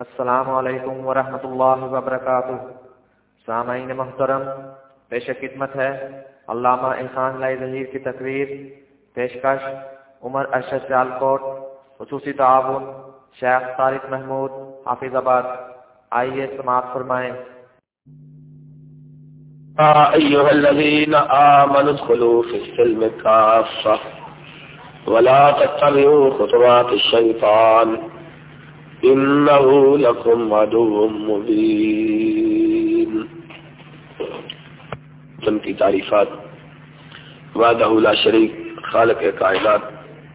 السلام علیکم ورحمۃ اللہ وبرکاتہ۔ سامعین محترم، پیش خدمت ہے علامہ احسان لائی ظہیر کی تقریر، پیشکش عمر ارشد سیال کوٹ خصوصی تعاون شیخ طارق محمود، حافظ آباد۔ آئیے سماعت فرمائیں۔ أيها الذين آمنوا ادخلوا في السلم كافة ولا تتبعوا خطوات الشيطان إنه لكم عدو مبين. جن کی تعریفات وعدہ لا شریک، خالق کائنات،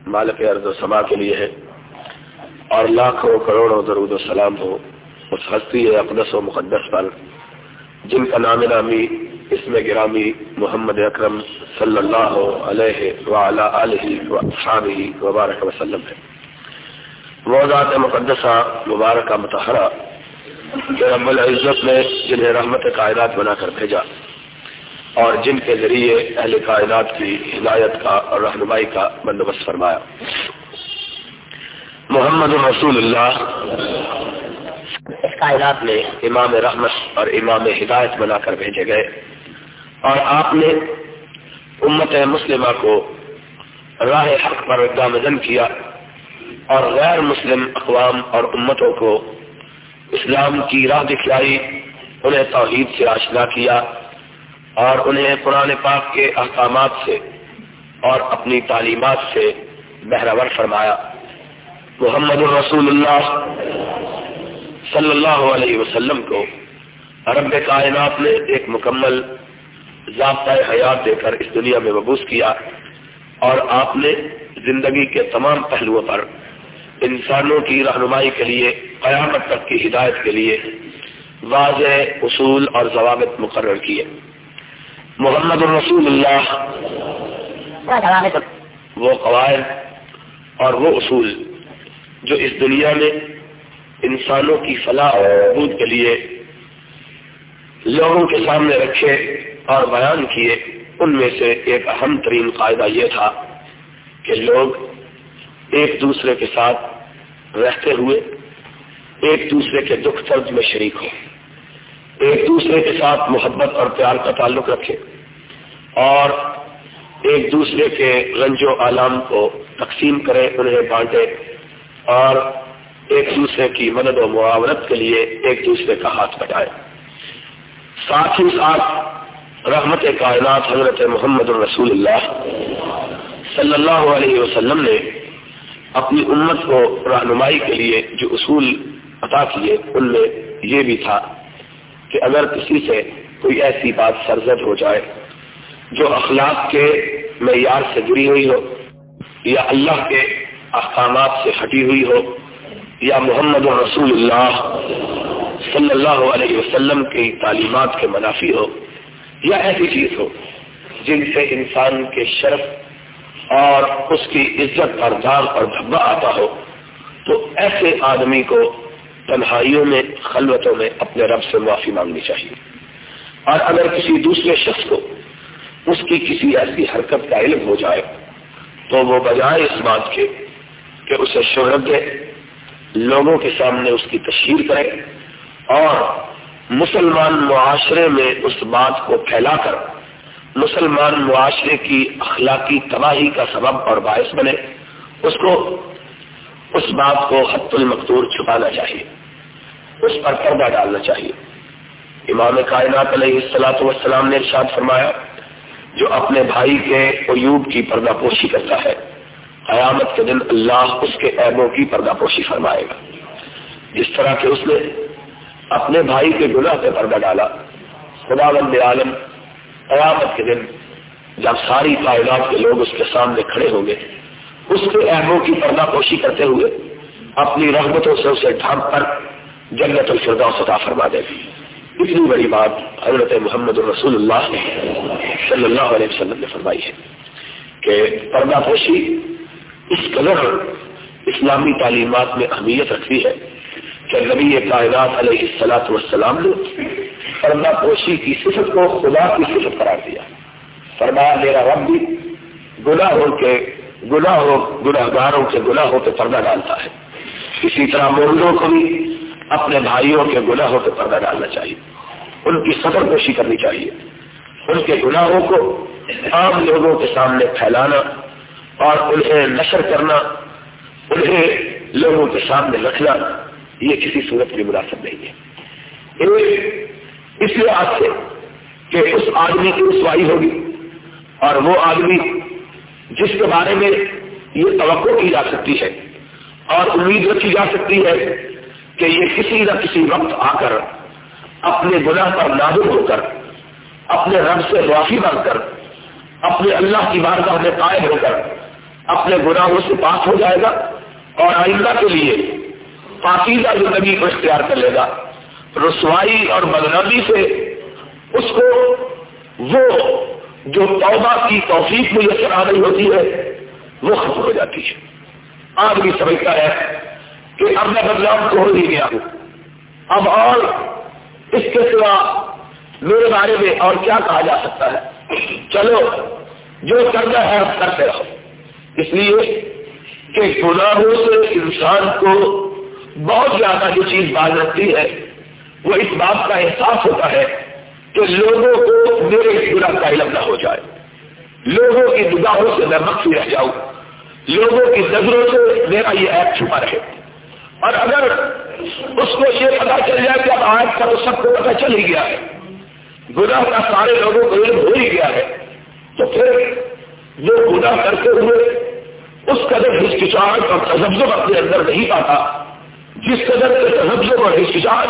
مالک ارض و سما کے لیے ہے۔ اور لاکھوں، کروڑوں درود و سلام ہو اس ہستی اقدس و مقدس پر، جن کا نام نامی، اسم گرامی محمد اکرم صلی اللہ علیہ وعلا علیہ وصحابہ وبارک وسلم ہے۔ وہ ذات مقدسہ، مبارکہ متحرہ رب العزت نے جنہیں رحمت کائنات بنا کر بھیجا اور جن کے ذریعے اہل کائنات کی ہدایت کا اور رہنمائی کا بندوبست فرمایا۔ محمد رسول اللہ اس کائنات میں امام رحمت اور امام ہدایت بنا کر بھیجے گئے اور آپ نے امت مسلمہ کو راہ حق پر گامزن کیا۔ اور غیر مسلم اقوام اور امتوں کو اسلام کی راہ دکھلائی، انہیں توحید سے آشنا کیا اور انہیں قرآن پاک کے احکامات سے اور اپنی تعلیمات سے بہرور فرمایا۔ محمد الرسول اللہ صلی اللہ علیہ وسلم کو عرب کائنات نے ایک مکمل ضابطۂ حیات دے کر اس دنیا میں مبوس کیا اور آپ نے زندگی کے تمام پہلوؤں پر انسانوں کی رہنمائی کے لیے، قیامت تک کی ہدایت کے لیے واضح اصول اور ضوابط مقرر کیے۔ محمد الرسول اللہ۔ وہ قواعد اور وہ اصول جو اس دنیا میں انسانوں کی فلاح اور کے لیے لوگوں کے سامنے رکھے اور بیان کیے، ان میں سے ایک اہم ترین قاعدہ یہ تھا کہ لوگ ایک دوسرے کے ساتھ رہتے ہوئے ایک دوسرے کے دکھ درد میں شریک ہو ایک دوسرے کے ساتھ محبت اور پیار کا تعلق رکھے اور ایک دوسرے کے رنج و عالم کو تقسیم کرے انہیں بانٹے اور ایک دوسرے کی مدد و معاونت کے لیے ایک دوسرے کا ہاتھ بٹائے ساتھ ہی ساتھ رحمت کائنات حضرت محمد الرسول اللہ صلی اللہ علیہ وسلم نے اپنی امت کو رہنمائی کے لیے جو اصول عطا کیے، ان میں یہ بھی تھا کہ اگر کسی سے کوئی ایسی بات سرزد ہو جائے جو اخلاق کے معیار سے جڑی ہوئی ہو، یا اللہ کے احکامات سے ہٹی ہوئی ہو، یا محمد رسول اللہ صلی اللہ علیہ وسلم کی تعلیمات کے منافی ہو، یا ایسی چیز ہو جن سے انسان کے شرف اور اس کی عزت پر داغ اور دھبا آتا ہو، تو ایسے آدمی کو تنہائیوں میں، خلوتوں میں اپنے رب سے معافی مانگنی چاہیے۔ اور اگر کسی دوسرے شخص کو اس کی کسی ایسی حرکت کا علم ہو جائے، تو وہ بجائے اس بات کے کہ اسے شہرت دے، لوگوں کے سامنے اس کی تشہیر کرے اور مسلمان معاشرے میں اس بات کو پھیلا کر مسلمان معاشرے کی اخلاقی تباہی کا سبب اور باعث بنے، اس کو، اس بات کو حت المقدور چھپانا چاہیے، اس پر پردہ ڈالنا چاہیے۔ امام کائنات علیہ السلاۃ والسلام نے ارشاد فرمایا، جو اپنے بھائی کے عیوب کی پردہ پوشی کرتا ہے، قیامت کے دن اللہ اس کے عیبوں کی پردہ پوشی فرمائے گا۔ جس طرح کہ اس نے اپنے بھائی کے گناہ پہ پردہ ڈالا خدا بند عالم قیامت کے دن جب ساری کائنات کے لوگ اس کے سامنے کھڑے ہوں گے، اس کے اہموں کی پردہ پوشی کرتے ہوئے اپنی رحمتوں سے اسے ڈھانپ کر جنت الفردوس عطا فرما دے گی۔ اتنی بڑی بات حضرت محمد الرسول اللہ نے صلی اللہ علیہ وسلم نے فرمائی ہے کہ پردہ پوشی اس قدر اسلامی تعلیمات میں اہمیت رکھتی ہے کہ نبی کائنات علیہ السلاط والسلام نے پردہ پوشی کی صفت کو خدا کی صفت قرار دیا۔ فرمایا، میرا رب بھی گناہوں کے گناہوں گناہ گاروں کے گناہوں پہ پردہ ڈالتا ہے۔ اسی طرح مردوں کو بھی اپنے بھائیوں کے گناہوں پہ پردہ ڈالنا چاہیے۔ ان کی سفر کوشی کرنی چاہیے۔ ان کے گناہوں کو عام لوگوں کے سامنے پھیلانا اور انہیں نشر کرنا، انہیں لوگوں کے سامنے رکھنا یہ کسی صورت کی مناسب نہیں ہے۔ ایک اس لحاظ سے کہ اس آدمی کی رسوائی ہوگی اور وہ آدمی جس کے بارے میں یہ توقع کی جا سکتی ہے اور امید رکھی جا سکتی ہے کہ یہ کسی نہ کسی وقت آ کر اپنے گناہ پر نازک ہو کر، اپنے رب سے معافی مانگ کر، اپنے اللہ کی بارگاہ میں قائم ہو کر، اپنے گناہوں سے پاس ہو جائے گا اور آئندہ کے لیے پاکیزہ زندگی کو اختیار کر لے گا۔ رسوائی اور بدنامی سے اس کو وہ جو توبہ کی توفیق میسر آ رہی ہوتی ہے، وہ ختم ہو جاتی ہے۔ آدمی سمجھتا ہے کہ اب میں بدلاؤ کو ہو ہی گیا ہوں۔ اب اور اس کے سوا میرے بارے میں اور کیا کہا جا سکتا ہے؟ چلو، جو کرنا ہے اب کرتے رہو۔ اس لیے کہ گناہوں سے انسان کو بہت زیادہ جو چیز باز رکھتی ہے، وہ اس بات کا احساس ہوتا ہے کہ لوگوں کو میرے گناہ کا علم نہ ہو جائے۔ لوگوں کی نگاہوں سے میں مخفی رہ جاؤں۔ لوگوں کی نظروں سے میرا یہ ایپ چھپا رہے۔ اور اگر اس کو یہ پتا چل جائے کہ اب آج کا تو سب کو پتا چل ہی گیا ہے، گناہ کا سارے لوگوں کو علم ہو ہی گیا ہے، تو پھر وہ گناہ کرتے ہوئے اس قدر ہچکچاہٹ اور تجزب اپنے اندر نہیں پاتا۔ جس قدر کے تجزب اور ہچکچاہٹ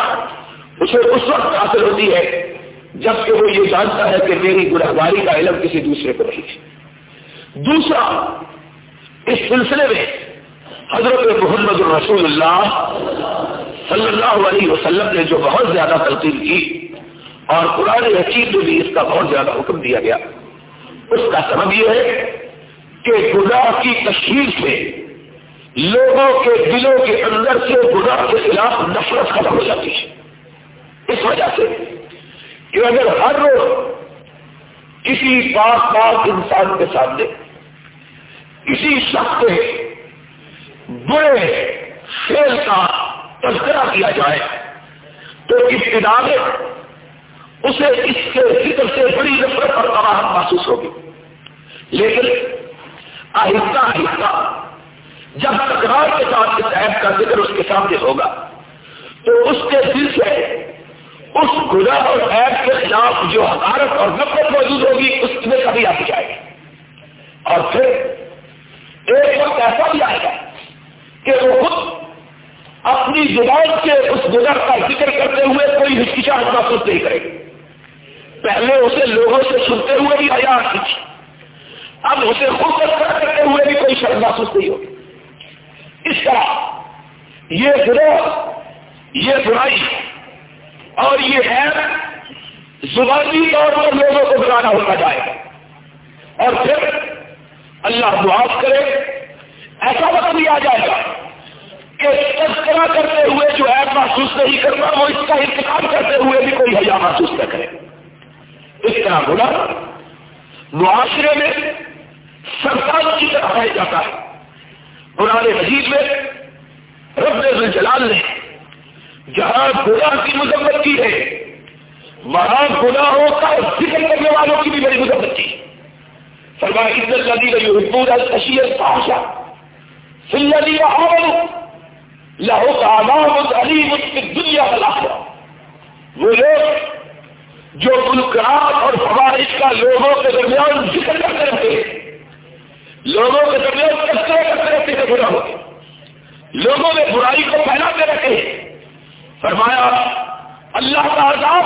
اسے اس وقت حاصل ہوتی ہے، جبکہ وہ یہ جانتا ہے کہ میری گناہگاری کا علم کسی دوسرے کو نہیں ہے۔ دوسرا، اس سلسلے میں حضرت محمد الرسول اللہ صلی اللہ علیہ وسلم نے جو بہت زیادہ تلقین کی اور قرآن حکیم میں بھی اس کا بہت زیادہ حکم دیا گیا۔ اس کا سبب یہ ہے کہ گناہ کی تشہیر سے لوگوں کے دلوں کے اندر سے گناہ کے خلاف نفرت ختم ہو جاتی ہے۔ اس وجہ سے کہ اگر ہر روز کسی پاک پاک انسان کے سامنے کسی شخص کے برے فیل کا تذکرہ کیا جائے تو ابتدا میں اسے اس کے فکر سے بڑی نفرت اور تباہت محسوس ہوگی۔ لیکن آہستہ آہستہ جب تکرار کے ساتھ اس ایپ کا ذکر اس کے سامنے ہوگا، تو اس کے دل سے اس گناہ اور ایپ کے خلاف جو حکارت اور نفرت موجود ہوگی، اس میں کبھی آ جائے گی۔ اور پھر ایک وقت ایسا بھی آئے گا کہ وہ خود اپنی زبان سے اس گناہ کا ذکر کرتے ہوئے کوئی ہچکچاہٹ محسوس نہیں کرے گی۔ پہلے اسے لوگوں سے سنتے ہوئے بھی حیا آتی تھی۔ اب اسے خود کرتے ہوئے بھی کوئی شرم محسوس نہیں ہوگی۔ اس طرح یہ گروہ یہ برائی اور یہ ہے زبانی طور پر لوگوں کو بلانا ہوتا جائے۔ گا اور پھر اللہ معاف کرے، ایسا وقت بھی آ جائے گا کہ تذکرہ کرتے ہوئے جو ایپ محسوس نہیں کرتا وہ اس کا انتظام کرتے ہوئے بھی کوئی حیا محسوس نہ کرے۔ اس طرح بولا معاشرے میں سرکار کی طرح پایا جاتا ہے۔ قرآن مجید میں رب جلال نے جہاں گناہ کی مذمت کی ہے وہاں گناہوں کا ذکر کرنے والوں کی بھی بڑی مذمت کی۔ فرما عزت ندی گئی حکومت اشیت پاشا سلدی لاہو کا عوام اس کی دنیا کا وہ لوگ جو گلکرات اور فوارش کا لوگوں کے درمیان ذکر کرتے رہتے ہیں۔ لوگوں کے درمیان کچرے کرتے رہتے برا ہوتے لوگوں میں برائی کو پھیلاتے رہتے فرمایا، اللہ کا عذاب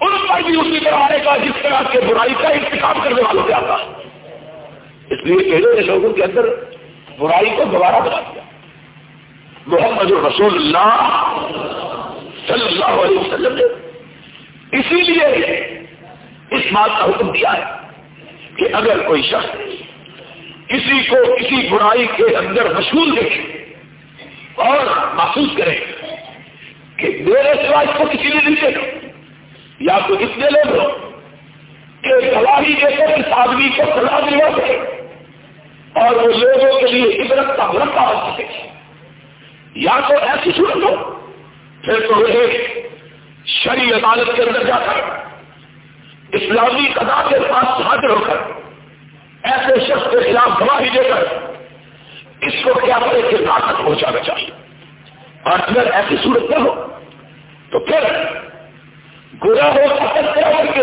ان پر بھی اسی طرح آئے گا جس طرح کے برائی کا انتخاب کرنے والوں سے آتا۔ اس لیے پہلے نے لوگوں کے اندر برائی کو دوبارہ بنا دیا۔ محمد رسول اللہ صلی اللہ علیہ وسلم نے اسی لیے اس بات کا حکم دیا ہے کہ اگر کوئی شخص کسی کو کسی برائی کے اندر مشہور دیکھے اور محسوس کرے کہ میرے سوا اس کو کسی نے نہیں دیکھا، یا تو اتنے لوگ ہو کہ گواہی دے کر اس آدمی کو سلا دلوا سکے اور وہ لوگوں کے لیے عبرت کا مرتا ہو سکے۔ یا تو ایسی صورت ہو، پھر تو انہیں شری عدالت کے اندر جا کر اسلامی قدا کے پاس حاضر ہو کر ایسے شخص کے خلاف گواہی دے کر اس کو کیا کرے کہ طاقت پہنچانا چاہیے۔ اور اگر ایسی صورت نہ ہو، تو پھر گناہوں کا تذکرہ کر کے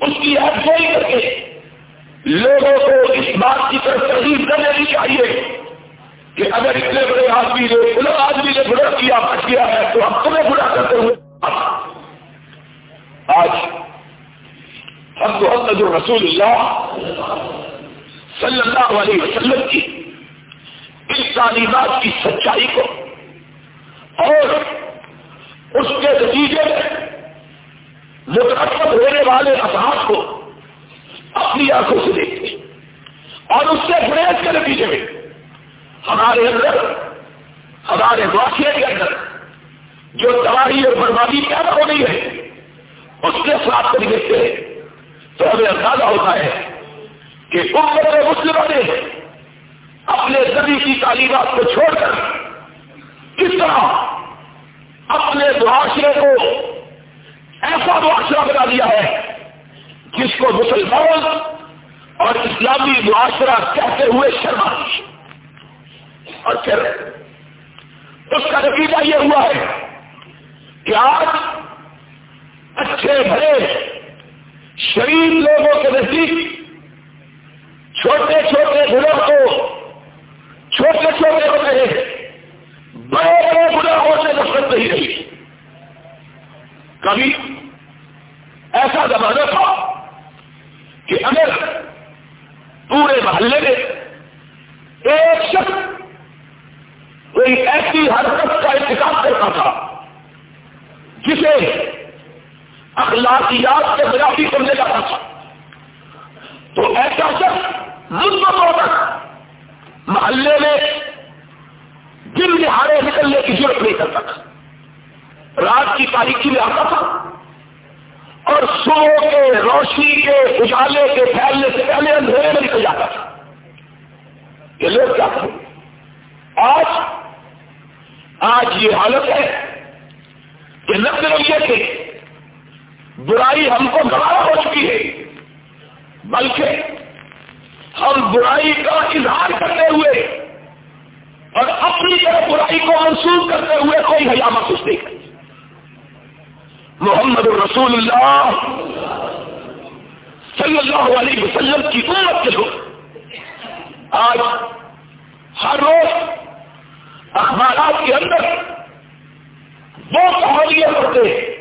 اس کی افزائی کر کے لوگوں کو اس بات کی طرف ترغیب کر دینی چاہیے کہ اگر اتنے بڑے آدمی نے بڑے آدمی نے برا کیا، بچ گیا ہے، تو ہم تمہیں برا کرتے ہوئے۔ آج ہم محمد رسول اللہ صلی اللہ علیہ وسلم کی اس تعلیمات کی سچائی کو اور اس کے نتیجے میں مترقب ہونے والے افراد کو اپنی آنکھوں سے دیکھتے ہیں اور اس سے گریز کے نتیجے میں ہمارے اندر، ہمارے معاشرے کے اندر جو تباہی اور بربادی پیدا ہو رہی ہے، اس کے ساتھ دیکھتے ہیں۔ ہمیں اندازہ ہوتا ہے کہ امت مسلموں نے اپنے زبی کی تعلیمات کو چھوڑ کر کس طرح اپنے معاشرے کو ایسا معاشرہ بنا دیا ہے جس کو مسلمان اور اسلامی معاشرہ کہتے ہوئے شرما اور پھر اس کا نتیجہ یہ ہوا ہے کہ آج اچھے بھرے شریف لوگوں کے نزدیک چھوٹے چھوٹے گناہ کو چھوٹے چھوٹے ہوتے بڑے بڑے گناہوں سے نفرت نہیں رہی۔ کبھی ایسا زمانہ تھا کہ اگر پورے محلے میں ایک شخص کوئی ایسی حرکت کا انتخاب کرتا تھا جسے اخلاقیات کے برابری سمجھا جاتا تھا تو ایسا شخص مدتوں تک محلے میں دن دہاڑے نکلنے کی ضرورت نہیں کرتا تھا رات کی تاریخی میں آتا تھا اور سو کے روشنی کے اجالے کے پھیلنے سے پہلے اندھیرے میں نکل جاتا تھا یہ لوگ کیا کریں آج آج یہ حالت ہے کہ نہ صرف یہ کہ برائی ہم کو گوارا ہو چکی ہے بلکہ ہم برائی کا اظہار کرتے ہوئے اور اپنی طرف برائی کو منسوخ کرتے ہوئے کوئی حیا محسوس نہیں کرتے محمد الرسول اللہ صلی اللہ علیہ وسلم کی امت کے لوگ۔ آج ہر روز اخبارات کے اندر وہ کہانیاں پڑھتے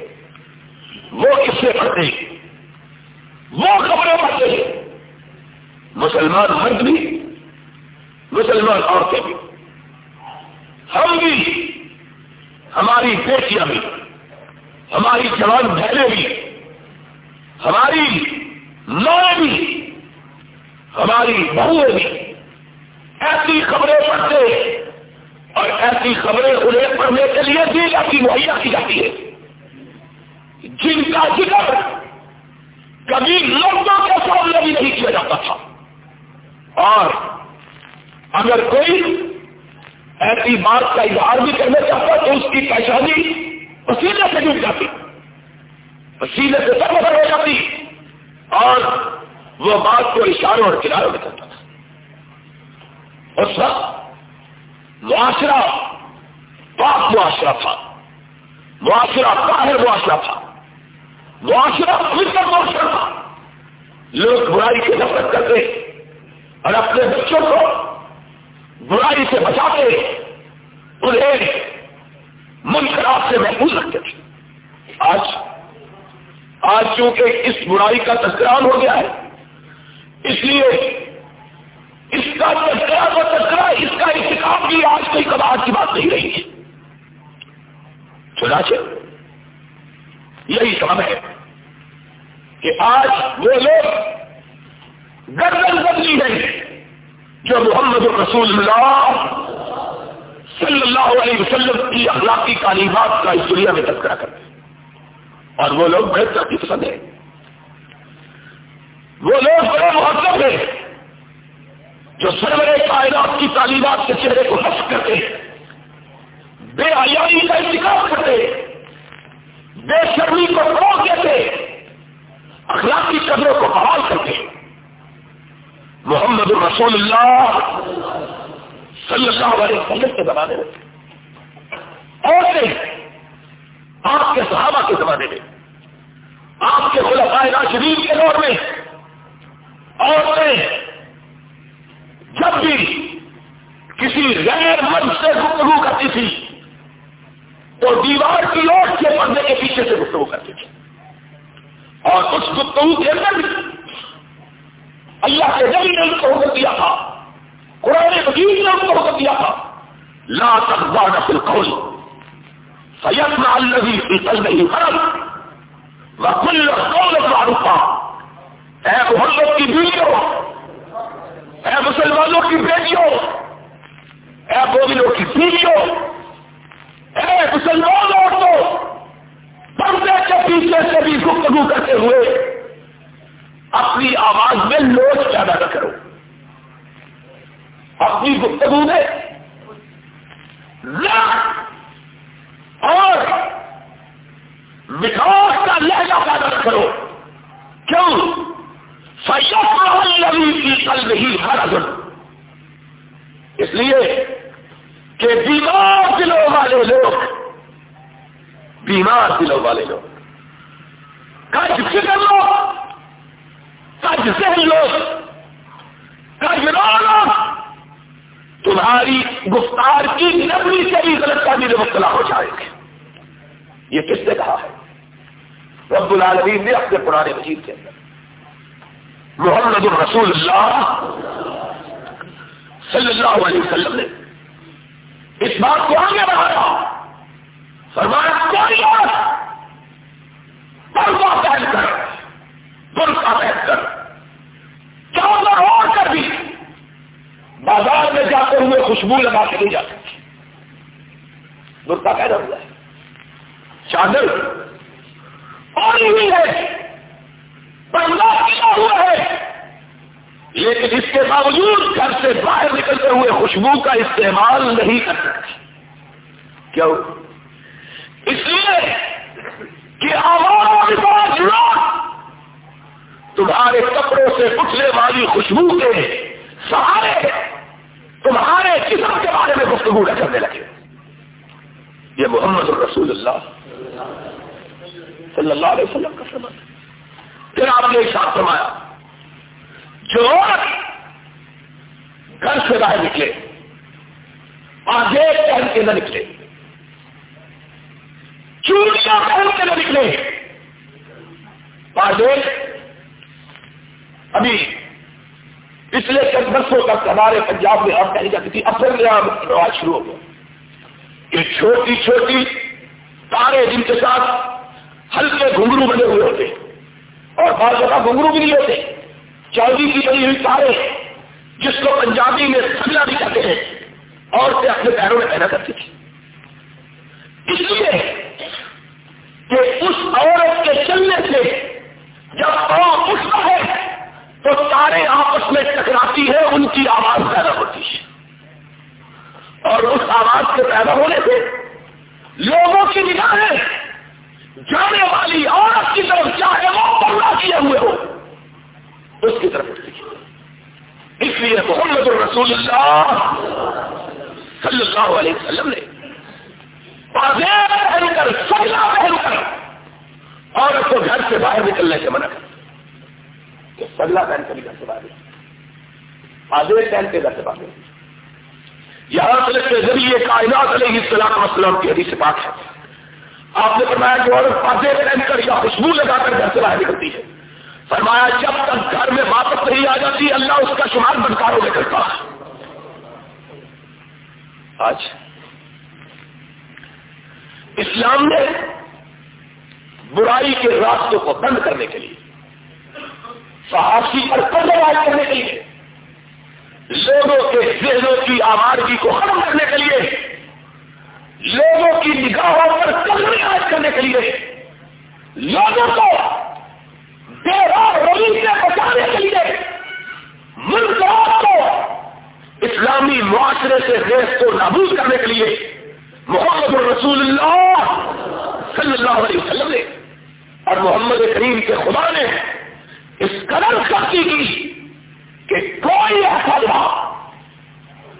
وہ قصے پڑھتے وہ خبریں پڑھتے مسلمان مرد بھی، مسلمان عورتیں بھی۔ ہم بھی، ہماری بیٹیاں بھی، ہماری جوان بہنیں بھی، ہماری مائیں بھی، ہماری بہویں بھی۔ ایسی خبریں پڑھتے اور ایسی خبریں انہیں پڑھنے کے لیے دی جاتی مہیا کی جاتی ہے۔ جن کا ذکر کبھی لوگوں کے سامنے بھی نہیں کیا جاتا تھا۔ اور اگر کوئی ایسی بات کا اظہار بھی کرنا چاہتا تو اس کی پہچانی پسینے سے ڈوب جاتی۔ پسینے سے سب ہو جاتی۔ اور وہ بات کو اشاروں اور کناروں میں کرتا تھا۔ اس وقت معاشرہ پاک معاشرہ تھا۔ معاشرہ باہر معاشرہ تھا۔ معاشرہ پوچھا معاشرہ تھا۔ لوگ برائی کی نفرت کرتے اور اپنے بچوں کو برائی سے بچاتے انہیں منقرات سے محفوظ رکھتے تھے۔ آج آج چونکہ اس برائی کا تذکران ہو گیا ہے، اس لیے اس کا تذکرہ کا تذکرہ، اس کا انتخاب بھی آج کوئی کباب کی بات نہیں رہی ہے۔ چنانچہ، یہی سب ہے کہ آج وہ لوگ گردن بدلی ہے جو محمد رسول اللہ صلی اللہ علیہ وسلم کی اخلاقی تعلیمات کا اس دنیا میں تذکرہ کرتے ہیں۔ اور وہ لوگ بڑے ترقی پسند ہیں۔ وہ لوگ بڑے مہذب ہیں۔ جو سرور کائنات کی تعلیمات کے چہرے کو حفظ کرتے ہیں۔ بے حیائی کا انتخاب کرتے بے شرمی کو فروغ دیتے اخلاقی قدروں کو بحال کرتے محمد الرسول اللہ صلی اللہ علیہ وسلم کے زمانے میں۔ اور آپ کے صحابہ کے زمانے میں۔ آپ کے خلفائے راشدین کے دور میں۔ عورتیں جب بھی کسی غیر مرد سے گفتگو کرتی تھی تو دیوار کی اوٹ کے پردے کے پیچھے سے گفتگو کرتی تھی۔ اور اس گفتگو کے اندر بھی اللہ کے نبی نے ان کو حکم دیا تھا۔ قرآن مجید نے ان کو حکم دیا تھا۔ لا تخبان فی القول۔ فیتنا الذی فی قلبه مرض وکل قول معروفا۔ اے محمد کی بیویوں، اے مسلمانوں کی بیٹیوں، اے مومنوں کی بیویوں، اے مسلمان عورتوں، پردے کے پیچھے سے بھی گفتگو کرتے ہوئے اپنی آواز میں لوٹ پیدا نہ کرو۔ اپنی گفتگو میں اور مٹھاس کا لہجہ پیدا نہ کرو۔ کیوں؟ کی کل نہیں ہر اس لیے کہ بیمار دلوں والے لوگ بیمار دلوں والے لوگ۔ کج فکر لوگ کج ذہن لوگ کج رونا تمہاری گفتار کی نبی سے بھی غلط کا مبتلا ہو جائے گے یہ کس نے کہا ہے؟ رب العالمین نے اپنے پرانے مجید کے اندر۔ محمد الرسول اللہ صلی اللہ علیہ وسلم نے اس بات کو آگے بڑھایا۔ فرمایا، کوئی بات پہن کر برقع پہن کر چادر اوڑ کر بھی بازار میں جاتے ہوئے خوشبو لگا کے نہیں جا سکتی برقع پہنا ہوا۔ ہے چادر اور ہوئی ہے۔ کیا ہوا ہے۔ لیکن اس کے باوجود گھر سے باہر نکلتے ہوئے خوشبو کا استعمال نہیں کر سکتے۔ کیوں؟ اس لیے کہ آواز تمہارے کپڑوں سے اٹھنے والی خوشبو کے سہارے تمہارے کسم کے بارے میں گفتگو نہ کرنے لگے۔ یہ محمد الرسول اللہ صلی اللہ علیہ وسلم کا سمجھ۔ پھر آپ نے ساتھ فرمایا، جو گھر سے باہر نکلے، آگے پہن کے نہ نکلے، چوڑیاں پہن کے نہ نکلے آگے ابھی پچھلے چند برسوں تک ہمارے پنجاب میں آپ کہی جاتی تھی، اصل میں آپ رواج شروع ہو گیا۔ کہ چھوٹی چھوٹی تارے جن کے ساتھ ہلکے گھنگرو بنے ہوئے ہوتے اور بعض جگہ گھنگرو بھی نہیں ہوتے چودی کی بنی ہوئی تارے جس کو پنجابی میں سبلا بھی کہتے ہیں، عورتیں اپنے پیروں میں پیدا کرتی تھی اس لیے کہ اس عورت کے چلنے سے جب پاؤں اٹھتا ہے تو تارے آپس میں ٹکراتی ہے ان کی آواز پیدا ہوتی ہے اور اس آواز کے پیدا ہونے سے لوگوں کی نگاہیں جانے والی عورت کی طرف چاہے وہ پردہ کیے ہوئے ہو اس کی طرف اٹھتی اس لیے محمد الرسول اللہ صلی اللہ علیہ وسلم نے پہن کر سجا پہن کر عورت کو گھر سے باہر نکلنے سے منع کر کہ سگلا پہن کر گھر سے باہر آدھے پہن کے گھر سے باہر یہاں سے کے ذریعے کائنات علیہ السلام وسلم کی حدیث پاک ہے۔ آپ نے فرمایا کہ عورت پردے پہن کر یا خوشبو لگا کر گھر سے باہر نکلتی ہے۔ فرمایا جب تک گھر میں واپس نہیں آ جاتی، اللہ اس کا شمار بدکاروں میں کرتا ہے۔ آج اسلام نے برائی کے راستوں کو بند کرنے کے لیے صحافی پر قدر کرنے کے لیے لوگوں کے ذہنوں کی آوارگی کو ختم کرنے کے لیے، لوگوں کی نگاہوں پر کمری عائد کرنے کے لیے، لوگوں کو بے روی سے بچانے کے لیے ملک کو اسلامی معاشرے سے ریس کو نابود کرنے کے لیے محمد الرسول اللہ صلی اللہ علیہ وسلم نے اور محمد کریم کے خدا نے اس قدر سختی کی کہ کوئی ایسا لا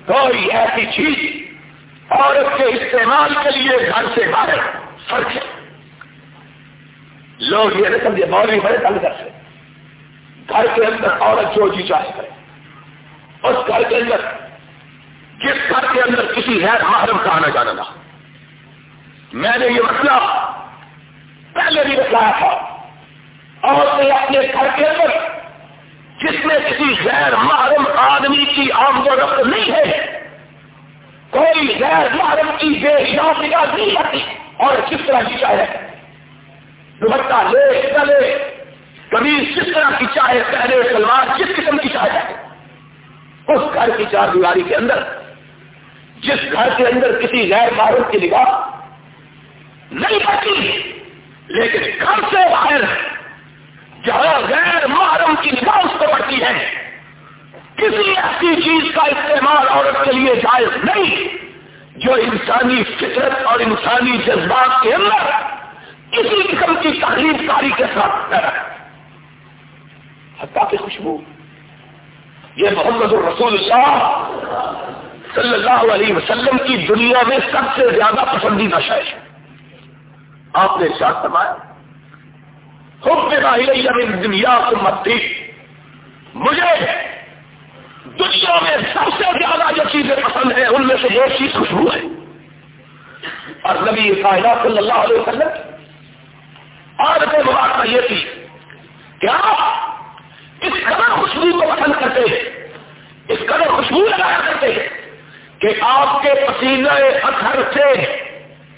کوئی ایسی چیز عورت کے استعمال کے لیے گھر سے باہر فرق ہے۔ لوگ یہ رقم یہ مولوی بڑے تنگ کر سے گھر کے اندر عورت جو جی چاہے کرے۔ اس گھر کے اندر، جس گھر کے اندر کسی غیر محرم کا آنا جانا نہ میں نے یہ مسئلہ پہلے بھی بتایا تھا۔ اور اپنے گھر کے اندر جس میں کسی غیر محرم آدمی کی آمد و رفت نہیں ہے۔ کوئی غیر محرم کی بے نگاہ نہیں آتی اور کس طرح کی چاہے۔ دوپٹہ لے چلے کبھی کس طرح کی چاہے پہلے سلوار جس قسم کی چاہے۔ اس گھر کی چار دیواری کے اندر، جس گھر کے اندر کسی غیر محرم کی نگاہ نہیں پڑتی لیکن گھر سے باہر جہاں غیر محرم کی نگاہ اس کو پڑتی ہے، کسی ایسی چیز کا استعمال عورت کے لیے جائز نہیں جو انسانی فطرت اور انسانی جذبات کے اندر کسی قسم کی تحریر کاری کے ساتھ حتیٰ کی خوشبو، یہ محمد الرسول اللہ صلی اللہ علیہ وسلم کی دنیا میں سب سے زیادہ پسندیدہ شہر آپ نے شاید فرمایا۔ خود دنیا کو مت مجھے دنیا میں سب سے زیادہ جو چیزیں پسند ہیں، ان میں سے ایک چیز خوشبو ہے۔ اور نبی کائنات صلی اللہ علیہ وسلم عادت مبارکہ یہ تھی کیا اس قدر خوشبو کو پسند کرتے ہیں، اس قدر خوشبو لگایا کرتے ہیں کہ آپ کے پسینے اثر سے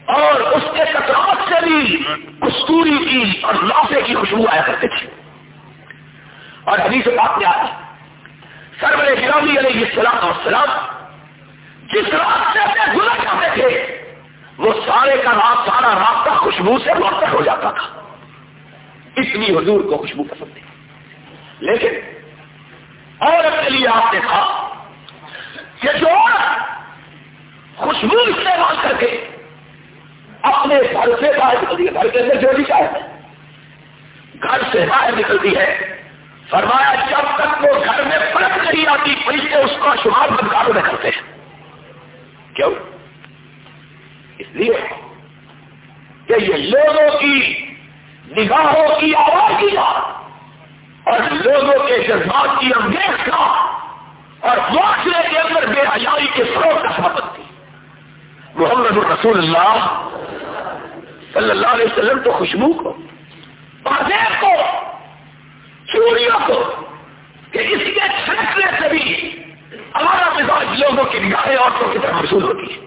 اور اس کے کترات سے بھی کستوری کی اور لافے کی خوشبو آیا کرتے تھے۔ اور ابھی سے بات کیا ہے، سرور گرامی علیہ السلام اور سلام جس راستے سے گزر جاتے تھے، وہ سارے کا رات، سارا رابطہ خوشبو سے مرتب ہو جاتا تھا۔ اتنی حضور کو خوشبو پسند تھی۔ لیکن عورت کے لیے آپ نے کہا کہ جو خوشبو استعمال کر کے اپنے گھر سے باہر نکلتی ہے گھر کے اندر جو بھی چاہے۔ گھر سے باہر نکلتی ہے۔ فرمایا، جب تک وہ گھر میں پلٹ نہیں آتی، فرشتے اس کا شمار بدکاروں میں کرتے ہیں۔ کیوں؟ اس لیے کہ یہ لوگوں کی نگاہوں کی آواز کی بات اور لوگوں کے جذبات کی انگیز کا اور معاشرے کے اندر بے حیائی کے فروغ کا سبب۔ محمد الرسول اللہ صلی اللہ علیہ وسلم تو خوشبو کو کو، چوریوں کو، کہ اس کے چھڑکنے سے بھی ہمارا مزاج لوگوں کی نگاہیں عورتوں کی طرف محسوس ہوتی ہے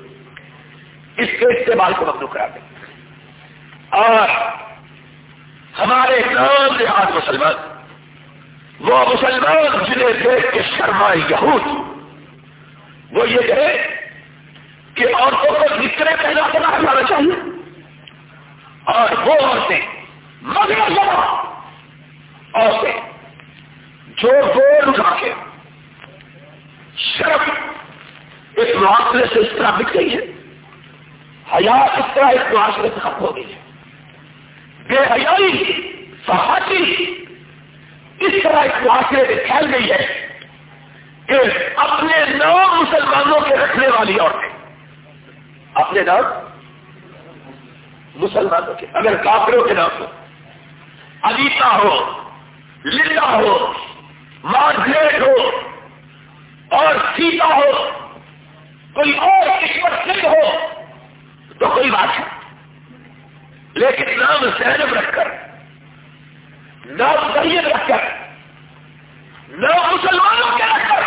اس کے استعمال کو ممنوع کرا دیں۔ اور ہمارے نام دیہات مسلمان، وہ مسلمان جنہیں دیکھ کے شرمائی یہود، وہ یہ کہے کہ عورتوں کو جتنے پہلا پہنا جانا چاہیے اور وہ عورتیں مگر جمع عورتیں جو بول اٹھا کے شرف اس معاشرے سے اس طرح بک گئی ہے۔ حیات اس طرح اس معاشرے سے ختم ہو گئی ہے۔ بے حیائی فہاتی اس طرح اس معاشرے میں پھیل گئی ہے کہ اپنے نو مسلمانوں کے رکھنے والی عورتیں، اپنے نام مسلمانوں کے، اگر کافروں کے نام ہو علیتا ہو للا ہو مارگریٹ ہو اور سیتا ہو، کوئی اور قسمت سنگھ ہو، تو کوئی بات نہیں۔ لیکن نام سینب رکھ کر، نام سید رکھ کر، نام مسلمانوں کے رکھ کر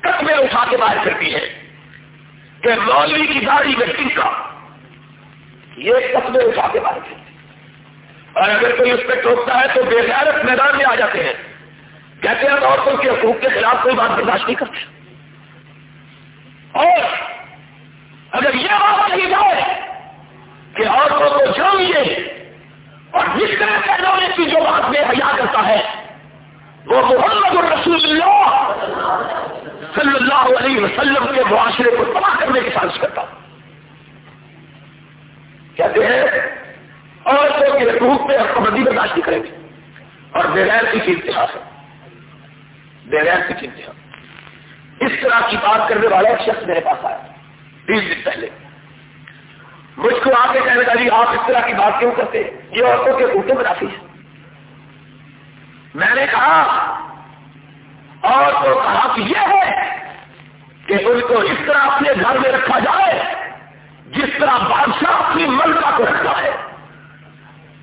قدمے اٹھا کے باہر کرتی ہے کہ مولوی کی گاڑی میں کا یہ قصبے اٹھا کے مارے تھے اور اگر کوئی اس پہ ٹوکتا ہے تو بے غیرت میدان میں آ جاتے ہیں۔ کہتے ہیں عورتوں کے حقوق کے خلاف کوئی بات برداشت نہیں کرتے اور اگر یہ بات کہی جائے کہ عورتوں کو جانیے اور جس طرح پہلونے کی جو بات میں حیا کرتا ہے، وہ محمد الرسول اللہ صلی اللہ علیہ وسلم کے معاشرے کو تباہ کرنے کی سازش کرتا کہتے ہیں عورتوں کے حقوق پہ حقبندی برداشت نہیں کریں گے اور بغیر کی انتہا ہے بغیر کی انتہا اس طرح کی بات کرنے والا ایک شخص میرے پاس آیا تین دن پہلے۔ مجھ کو آ کے کہنے کا جی آپ اس طرح کی بات کیوں کرتے یہ عورتوں کے اوٹوں میں رافی ہے۔ میں نے کہا، اور تو کہا کہ یہ ہے کہ ان کو اس طرح اپنے گھر میں رکھا جائے، جس طرح بادشاہ اپنی ملکہ کو رکھتا ہے،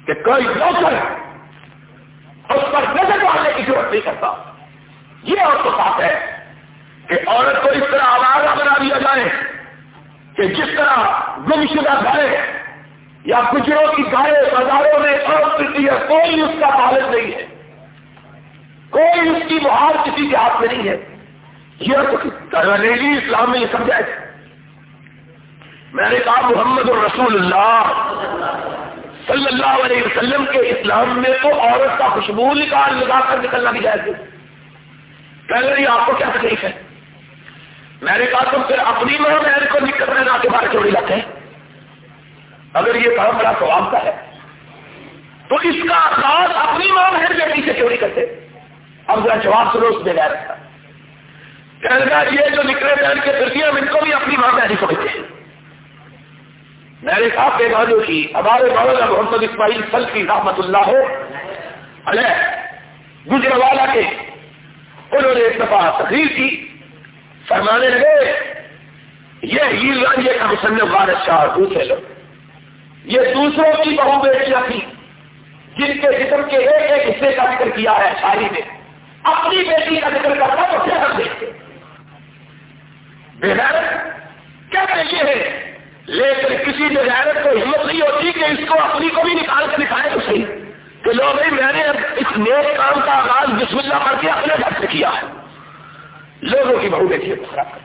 کہ کوئی نوکر اس پر نظر ڈالنے کی ضرورت نہیں کرتا۔ یہ اور تو بات ہے کہ عورت کو اس طرح آوازہ بنا دیا جائے کہ جس طرح گم شدہ گائے یا گجروں کی گائے بازاروں میں عورت ملتی ہے، کوئی اس کا پالن نہیں ہے۔ کوئی اس کی بہار کسی کے ہاتھ میں نہیں ہے۔ یہ تو اسلام میں یہ سمجھائے میں نے کہا، محمد الرسول اللہ صلی اللہ علیہ وسلم کے اسلام میں تو عورت کا خوشبو نکال لگا کر نکلنا بھی جائے پہلے نہیں آپ کو کیا تکلیف ہے؟ میں نے کہا تم پھر اپنی ماں بہن کو نکل رہے کے بارے چوڑی لاتے ہیں۔ اگر یہ کام بڑا سواب کا ہے، تو اس کا خاص اپنی ماں بہن بیٹی سے چوری کرتے؟ اب ذرا جواب سنو اس میں گیا رکھا کہنے لگا یہ جو نکلے بہن کے پھر ہم ان کو بھی اپنی ماں بہن سمجھتے۔ ہیں میں نے کہا پیغانوں کی، ہمارے مولانا محمد اسماعیل سلفی رحمت اللہ علیہ گجر والا کے انہوں نے ایک دفعہ تقریر کی، فرمانے لگے، یہ ہیر رنجے کا مصنف وارث شاہ دوسرے لوگ یہ دوسروں کی بہو بیٹیاں تھی جن کے جسم کے ایک ایک حصے کا ذکر کیا ہے شاعری نے اپنی بیٹی کا ذکر کرتا تو کیا کر دیکھتے بغیر کہتے یہ ہے، لیکن کسی غیرت کو ہمت نہیں ہوتی کہ اس کو اپنی کو بھی نکال کے دکھائے تو صحیح۔ کہ لوگ بھائی میں نے اس نیک کام کا آغاز بسم اللہ کر کے اپنے گھر سے کیا ہے۔ لوگوں کی بہو دیکھیے خراب کر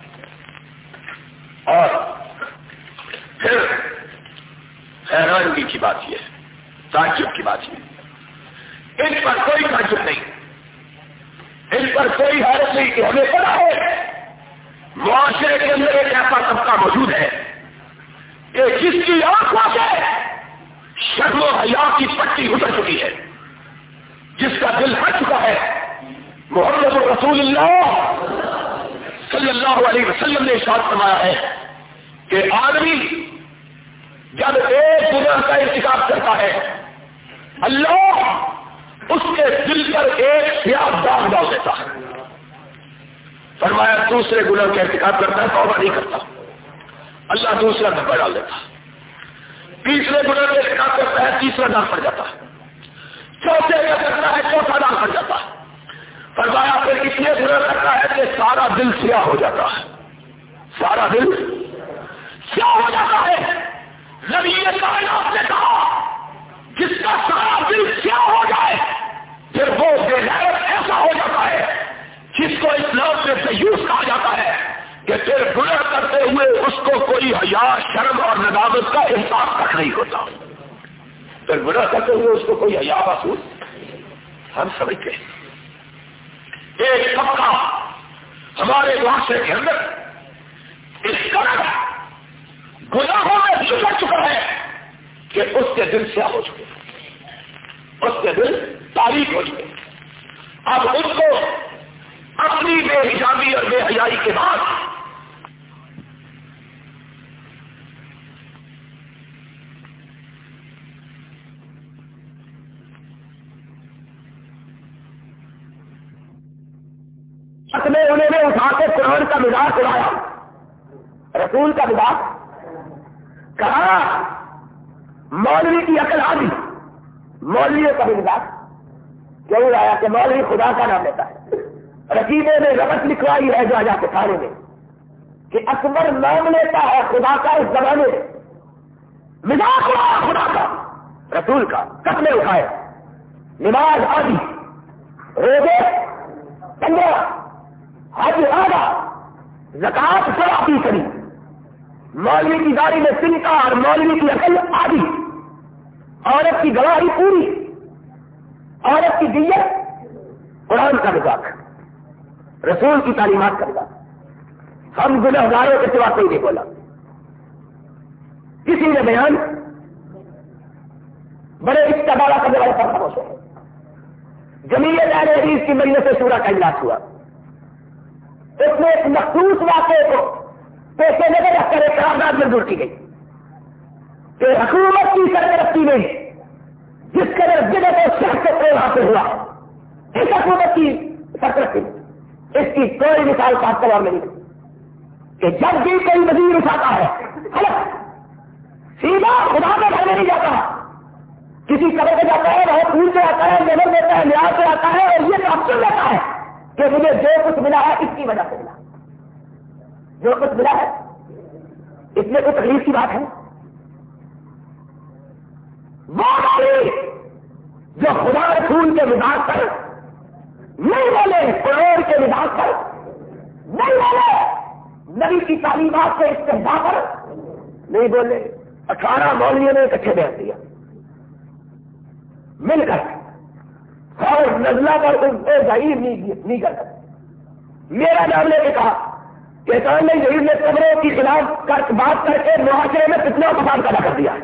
اور پھر حیرانگی کی بات یہ ہے، تعجب کی بات یہ ان پر کوئی تعجب نہیں۔ ان پر کوئی حیرت نہیں کہ ہمیں پتا ہے، معاشرے کے اندر ایک ایسا طبقہ موجود ہے کہ جس کی آنکھوں سے شرم و حیا کی پٹی اتر چکی ہے۔ جس کا دل ہٹ چکا ہے، محمد رسول اللہ صلی اللہ علیہ وسلم نے ساتھ فرمایا ہے کہ آدمی جب ایک گناہ کا انتخاب کرتا ہے، اللہ اس کے دل پر ایک سیاح داغ ڈال دیتا ہے۔ فرمایا، دوسرے گناہ کا انتخاب کرتا ہے، توبہ نہیں کرتا۔ اللہ دوسرا دھبا ڈال دیتا۔ ہے تیسرے گنا میں شکایت کرتا ہے تیسرا دان پڑ جاتا ہے۔ چوتھے کا کرتا ہے چوتھا دان پڑ جاتا ہے۔ فرمایا پھر اتنے گنا کرتا ہے کہ سارا دل سیاہ ہو جاتا ہے۔ سارا دل سیاہ ہو جاتا ہے۔ نبی کائنات نے کہا، جس کا سارا دل سیاہ ہو جائے پھر وہ بے ایسا ہو جاتا ہے جس کو اسلام میں سیوس کہا جاتا ہے کہ پھر گناہ کرتے ہوئے اس کو کوئی حیا شرم اور ندامت کا نہیں ہوتا۔ پھر گناہ کرتے ہوئے اس کو کوئی حیا محسوس ہم سمجھتے ہیں۔ ایک طبقہ ہمارے معاشرے کے اندر اس طرح گناہوں میں بگڑ چکا ہے کہ اس کے دل سیاہ ہو چکے اس کے دل تاریخ ہو چکے اب اس کو اپنی بے حجابی اور بے حیائی کے بعد میں انہوں نے اٹھا کے قرآن کا مزاج اڑایا۔ رسول کا مزاج کہا، مولوی کی عقل آدھی مولویوں کا بھی مزاج۔ کیوں آیا کہ مولوی خدا کا نام لیتا ہے۔ رقیبے نے ربط لکھوائی ہے جو آجا کے تھانے میں۔ کہ اکبر نام لیتا ہے خدا کا اس زمانے میں۔ مزاج اڑایا خدا کا۔ رسول کا کب نے اٹھائے نماز آدھی روزے پندرہ۔ حج آگا زکات سراپی کری۔ مولوی کی گاڑی میں سنکا اور مولوی کی عقل آدھی۔ عورت کی گواہی پوری۔ عورت کی دیت قرآن کا مزاق رسول کی تعلیمات کا مزاق ہم گنہ گاروں کے سوا کوئی نہیں بولا۔ کسی نے بیان بڑے استعمال کرنے والے پر خاموش ہیں جمیل حدیث کی مجلس سے شورا کا اجلاس ہوا۔ اس میں ایک مخصوص واقعے کو پیسے نظر رکھ کر ایک قرارداد منظور کی گئی کہ حکومت کی سرپرستی میں جس قدر جگہ کو شخص کو حاصل ہوا، اس حکومت کی سرپرستی اس کی کوئی مثال کا کروا نہیں کہ جب بھی کوئی وزیر اٹھاتا ہے سیدھا خدا کے گھر میں نہیں جاتا، کسی قبر پہ جاتا ہے، بہت پھول سے آتا ہے نظر دیتا ہے نیاز سے آتا ہے، اور یہ کام چل جاتا ہے۔ کہ مجھے جو کچھ ملا ہے اس کی وجہ سے ملا۔ جو کچھ ملا ہے، اس میں کوئی تکلیف کی بات ہے؟ وہ جو خدا رسول کے مزاج پر، نہیں بولے کروڑ کے مزاج پر، نہیں بولے نبی کی تعلیمات سے استحصا پر، نہیں بولے، اٹھارہ مولویوں نے اکٹھے بیٹھ دیا مل کر۔ اور نزلہ پر اس کو ظاہر نہیں کر سکتے۔ میرا نام لے کے کہا کہ ظہیر نے قبروں کی خلاف بات کر کے معاشرے میں کتنا فساد پیدا کر دیا۔ ہے